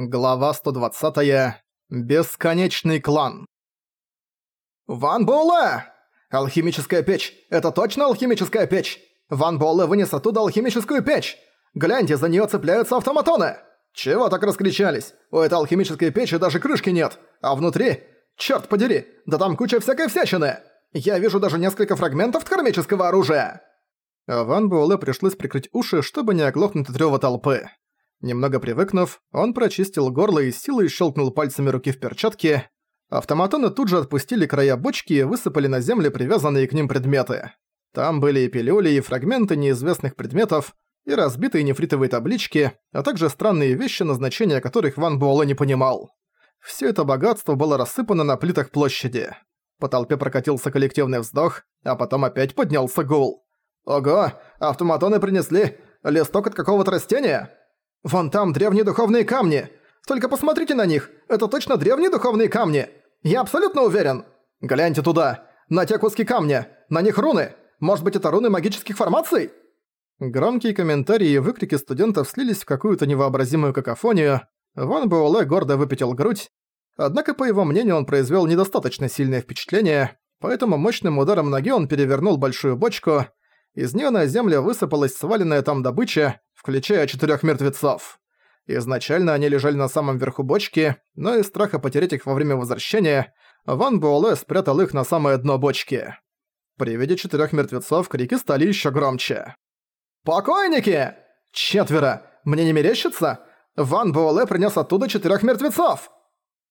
Глава 120. -я. Бесконечный клан. «Ван Буэлэ! Алхимическая печь! Это точно алхимическая печь! Ван Буэлэ вынес оттуда алхимическую печь! Гляньте, за неё цепляются автоматоны! Чего так раскричались? У этой алхимической печи даже крышки нет, а внутри... Черт подери, да там куча всякой всячины! Я вижу даже несколько фрагментов кармического оружия!» Ван Буэлэ пришлось прикрыть уши, чтобы не оглохнуть от рёва толпы. Немного привыкнув, он прочистил горло и силой щелкнул пальцами руки в перчатке. Автоматоны тут же отпустили края бочки и высыпали на землю привязанные к ним предметы. Там были и пилюли, и фрагменты неизвестных предметов, и разбитые нефритовые таблички, а также странные вещи, назначения которых Ван Буэлэ не понимал. Все это богатство было рассыпано на плитах площади. По толпе прокатился коллективный вздох, а потом опять поднялся гул. «Ого! Автоматоны принесли листок от какого-то растения!» Вон там древние духовные камни. Только посмотрите на них. Это точно древние духовные камни. Я абсолютно уверен. Гляньте туда. На те куски камня. На них руны. Может быть, это руны магических формаций? Громкие комментарии и выкрики студентов слились в какую-то невообразимую какофонию. Ван Буэлэ гордо выпятил грудь. Однако, по его мнению, он произвел недостаточно сильное впечатление, поэтому мощным ударом ноги он перевернул большую бочку. Из нее на землю высыпалась сваленная там добыча, включая четырех мертвецов. Изначально они лежали на самом верху бочки, но из страха потерять их во время возвращения, Ван Буэлэ спрятал их на самое дно бочки. При виде четырех мертвецов крики стали еще громче. «Покойники! Четверо! Мне не мерещится? Ван Буэлэ принес оттуда четырех мертвецов!»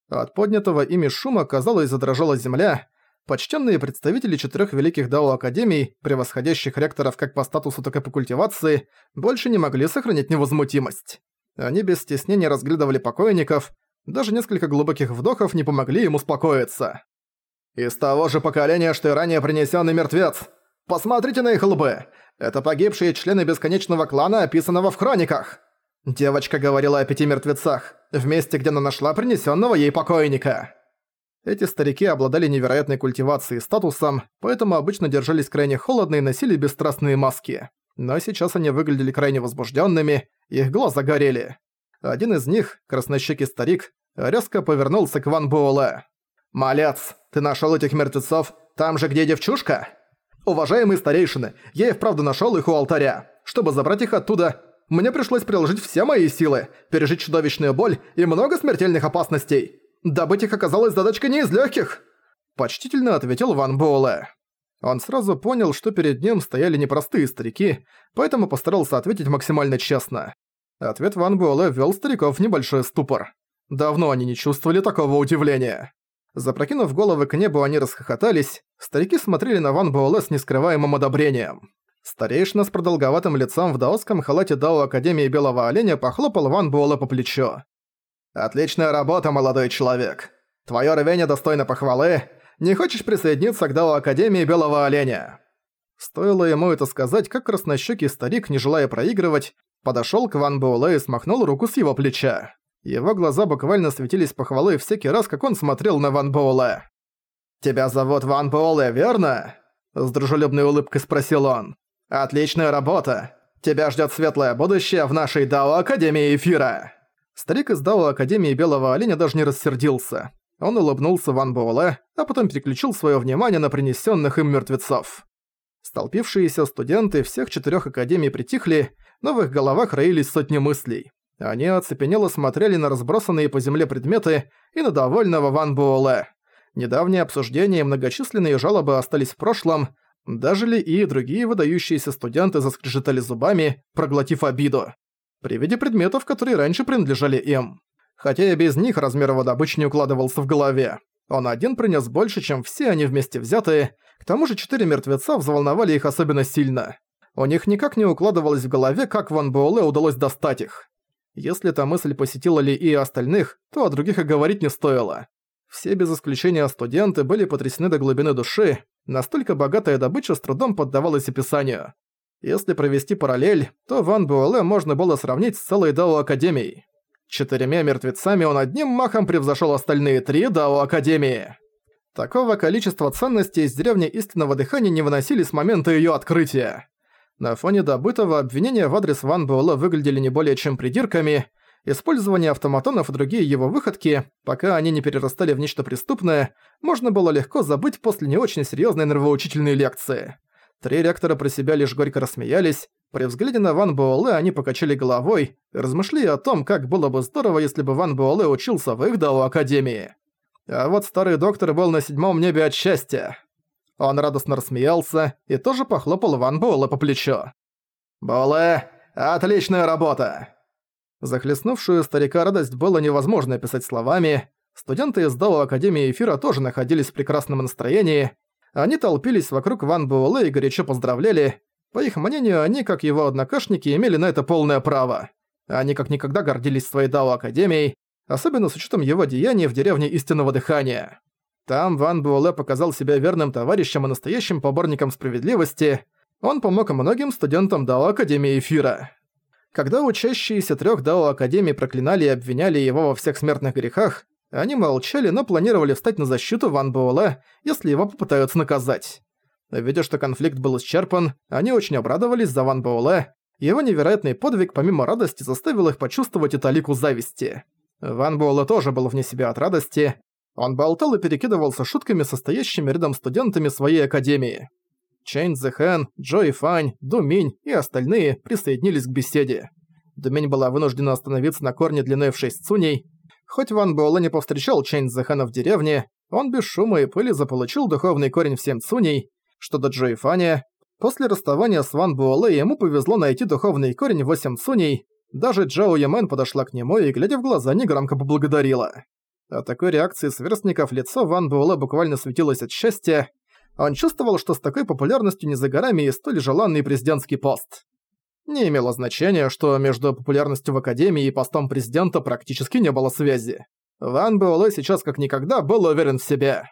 От поднятого ими шума, казалось, задрожала земля, почтенные представители четырех великих Дао Академий, превосходящих ректоров как по статусу, так и по культивации, больше не могли сохранить невозмутимость. Они без стеснения разглядывали покойников, даже несколько глубоких вдохов не помогли им успокоиться. «Из того же поколения, что и ранее принесенный мертвец! Посмотрите на их лбы! Это погибшие члены Бесконечного Клана, описанного в хрониках!» Девочка говорила о пяти мертвецах, в месте, где она нашла принесенного ей покойника. Эти старики обладали невероятной культивацией и статусом, поэтому обычно держались крайне холодно и носили бесстрастные маски. Но сейчас они выглядели крайне возбужденными, их глаза горели. Один из них, краснощекий старик, резко повернулся к Ван Буоле. «Малец, ты нашел этих мертвецов там же, где девчушка?» «Уважаемые старейшины, я и вправду нашел их у алтаря. Чтобы забрать их оттуда, мне пришлось приложить все мои силы, пережить чудовищную боль и много смертельных опасностей. Добыть их оказалась задачка не из легких, почтительно ответил Ван Боуле. Он сразу понял, что перед ним стояли непростые старики, поэтому постарался ответить максимально честно. Ответ Ван Буэлэ ввёл стариков в небольшой ступор. Давно они не чувствовали такого удивления. Запрокинув головы к небу, они расхохотались. Старики смотрели на Ван Буэлэ с нескрываемым одобрением. Старейшина с продолговатым лицом в даосском халате Дао Академии Белого Оленя похлопал Ван Буэлэ по плечу. Отличная работа, молодой человек. Твое рвение достойно похвалы. Не хочешь присоединиться к Дао Академии Белого Оленя?» Стоило ему это сказать, как краснощекий старик, не желая проигрывать, подошел к Ван Буэлэ и смахнул руку с его плеча. Его глаза буквально светились похвалой всякий раз, как он смотрел на Ван Буэлэ. «Тебя зовут Ван Буэлэ, верно?» С дружелюбной улыбкой спросил он. «Отличная работа. Тебя ждет светлое будущее в нашей Дао Академии Эфира!» Старик из Дао Академии Белого Оленя даже не рассердился. Он улыбнулся Ван Буэлэ, а потом переключил свое внимание на принесенных им мертвецов. Столпившиеся студенты всех четырех академий притихли, но в их головах роились сотни мыслей. Они оцепенело смотрели на разбросанные по земле предметы и на довольного Ван Буэлэ. Недавние обсуждения и многочисленные жалобы остались в прошлом, даже ли и другие выдающиеся студенты заскрежетали зубами, проглотив обиду при виде предметов, которые раньше принадлежали им. Хотя и без них размер водобычи не укладывался в голове. Он один принес больше, чем все они вместе взятые, к тому же четыре мертвеца взволновали их особенно сильно. У них никак не укладывалось в голове, как Ван Буэлэ удалось достать их. Если эта мысль посетила ли и остальных, то о других и говорить не стоило. Все без исключения студенты были потрясены до глубины души, настолько богатая добыча с трудом поддавалась описанию. Если провести параллель, то Ван Буэлэ можно было сравнить с целой Дао Академией. Четырьмя мертвецами он одним махом превзошел остальные три Дао Академии. Такого количества ценностей из древней истинного дыхания не выносили с момента ее открытия. На фоне добытого обвинения в адрес Ван Буэлэ выглядели не более чем придирками, использование автоматонов и другие его выходки, пока они не перерастали в нечто преступное, можно было легко забыть после не очень серьезной нервоучительной лекции. Три ректора про себя лишь горько рассмеялись. При взгляде на Ван Буэлэ они покачали головой, размышляя о том, как было бы здорово, если бы Ван Буэлэ учился в их Дао Академии. А вот старый доктор был на седьмом небе от счастья. Он радостно рассмеялся и тоже похлопал Ван Буэлэ по плечу. «Буэлэ, отличная работа!» Захлестнувшую старика радость было невозможно описать словами. Студенты из Дао Академии Эфира тоже находились в прекрасном настроении, они толпились вокруг Ван Буэлэ и горячо поздравляли. По их мнению, они, как его однокашники, имели на это полное право. Они как никогда гордились своей Дао Академией, особенно с учетом его деяний в деревне Истинного Дыхания. Там Ван Буэлэ показал себя верным товарищем и настоящим поборником справедливости. Он помог многим студентам Дао Академии Эфира. Когда учащиеся трех Дао Академий проклинали и обвиняли его во всех смертных грехах, они молчали, но планировали встать на защиту Ван Буэлэ, если его попытаются наказать. Видя, что конфликт был исчерпан, они очень обрадовались за Ван Буэлэ. Его невероятный подвиг помимо радости заставил их почувствовать и талику зависти. Ван Буэлэ тоже был вне себя от радости. Он болтал и перекидывался шутками со стоящими рядом студентами своей академии. Чэнь Зэхэн, Джои Фань, Думинь и остальные присоединились к беседе. Думинь была вынуждена остановиться на корне длиной в шесть цуней, Хоть Ван Буэлэ не повстречал Чэнь Зэхэна в деревне, он без шума и пыли заполучил духовный корень в семь цуней, что до Джои Фаня. После расставания с Ван Буэлэ ему повезло найти духовный корень в восемь цуней, даже Джао Ямен подошла к нему и, глядя в глаза, негромко поблагодарила. От такой реакции сверстников лицо Ван Буэлэ буквально светилось от счастья. Он чувствовал, что с такой популярностью не за горами и столь желанный президентский пост не имело значения, что между популярностью в Академии и постом президента практически не было связи. Ван Буэлэ сейчас как никогда был уверен в себе.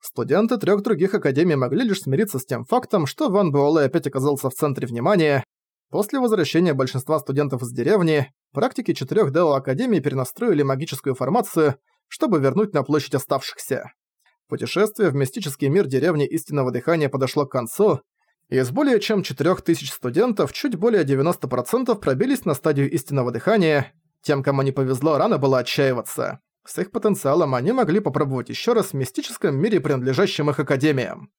Студенты трех других академий могли лишь смириться с тем фактом, что Ван Буэлэ опять оказался в центре внимания. После возвращения большинства студентов из деревни, практики четырех Део Академий перенастроили магическую формацию, чтобы вернуть на площадь оставшихся. Путешествие в мистический мир деревни Истинного Дыхания подошло к концу, из более чем 4000 студентов чуть более 90% пробились на стадию истинного дыхания. Тем, кому не повезло, рано было отчаиваться. С их потенциалом они могли попробовать еще раз в мистическом мире, принадлежащем их академиям.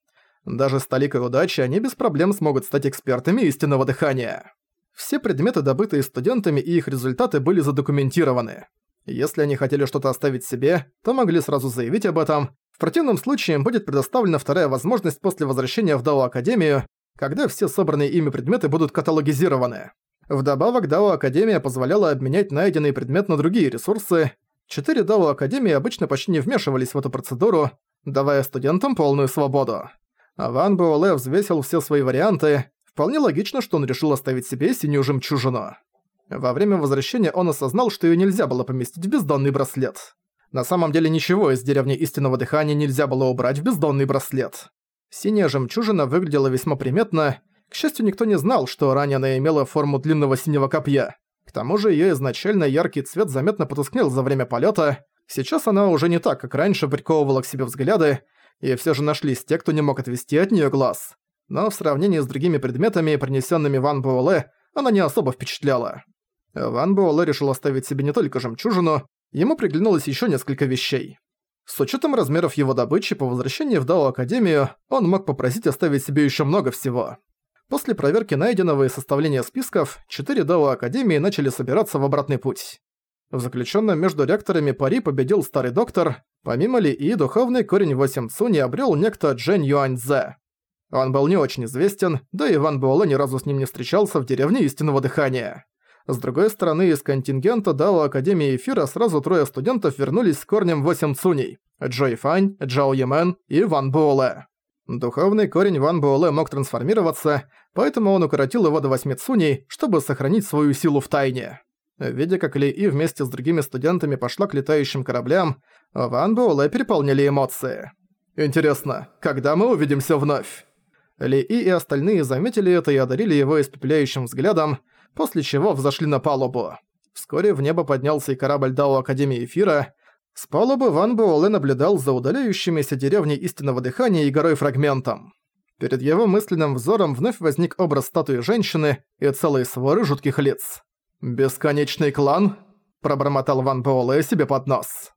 Даже с толикой удачи они без проблем смогут стать экспертами истинного дыхания. Все предметы, добытые студентами, и их результаты были задокументированы. Если они хотели что-то оставить себе, то могли сразу заявить об этом. В противном случае им будет предоставлена вторая возможность после возвращения в Дао Академию, когда все собранные ими предметы будут каталогизированы. Вдобавок, DAO Академия позволяла обменять найденный предмет на другие ресурсы. Четыре DAO Академии обычно почти не вмешивались в эту процедуру, давая студентам полную свободу. Ван Буэлэ взвесил все свои варианты. Вполне логично, что он решил оставить себе синюю жемчужину. Во время возвращения он осознал, что ее нельзя было поместить в бездонный браслет. На самом деле ничего из деревни истинного дыхания нельзя было убрать в бездонный браслет. Синяя жемчужина выглядела весьма приметно. К счастью, никто не знал, что ранее она имела форму длинного синего копья. К тому же ее изначально яркий цвет заметно потускнел за время полета. Сейчас она уже не так, как раньше, приковывала к себе взгляды, и все же нашлись те, кто не мог отвести от нее глаз. Но в сравнении с другими предметами, принесенными Ван Буэлэ, она не особо впечатляла. Ван Буэлэ решил оставить себе не только жемчужину, ему приглянулось еще несколько вещей. С учетом размеров его добычи по возвращении в Дао Академию, он мог попросить оставить себе еще много всего. После проверки найденного и составления списков, четыре Дао Академии начали собираться в обратный путь. В заключенном между реакторами пари победил старый доктор, помимо Ли И духовный корень Восемь Цуни обрел некто Джен Юаньзе. Он был не очень известен, да и Ван Буэлэ ни разу с ним не встречался в деревне Истинного Дыхания. С другой стороны, из контингента Дао Академии Эфира сразу трое студентов вернулись с корнем восемь цуней – Джой Фань, Джао Ямен и Ван Буэлэ. Духовный корень Ван Буэлэ мог трансформироваться, поэтому он укоротил его до восьми цуней, чтобы сохранить свою силу в тайне. Видя, как Ли И вместе с другими студентами пошла к летающим кораблям, Ван Буэлэ переполнили эмоции. «Интересно, когда мы увидимся вновь?» Ли И и остальные заметили это и одарили его испепеляющим взглядом – после чего взошли на палубу. Вскоре в небо поднялся и корабль Дао Академии Эфира. С палубы Ван Буэлэ наблюдал за удаляющимися деревней истинного дыхания и горой фрагментом. Перед его мысленным взором вновь возник образ статуи женщины и целые своры жутких лиц. «Бесконечный клан?» – пробормотал Ван Буэлэ себе под нос.